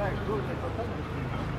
Vai, giù, sei soltanto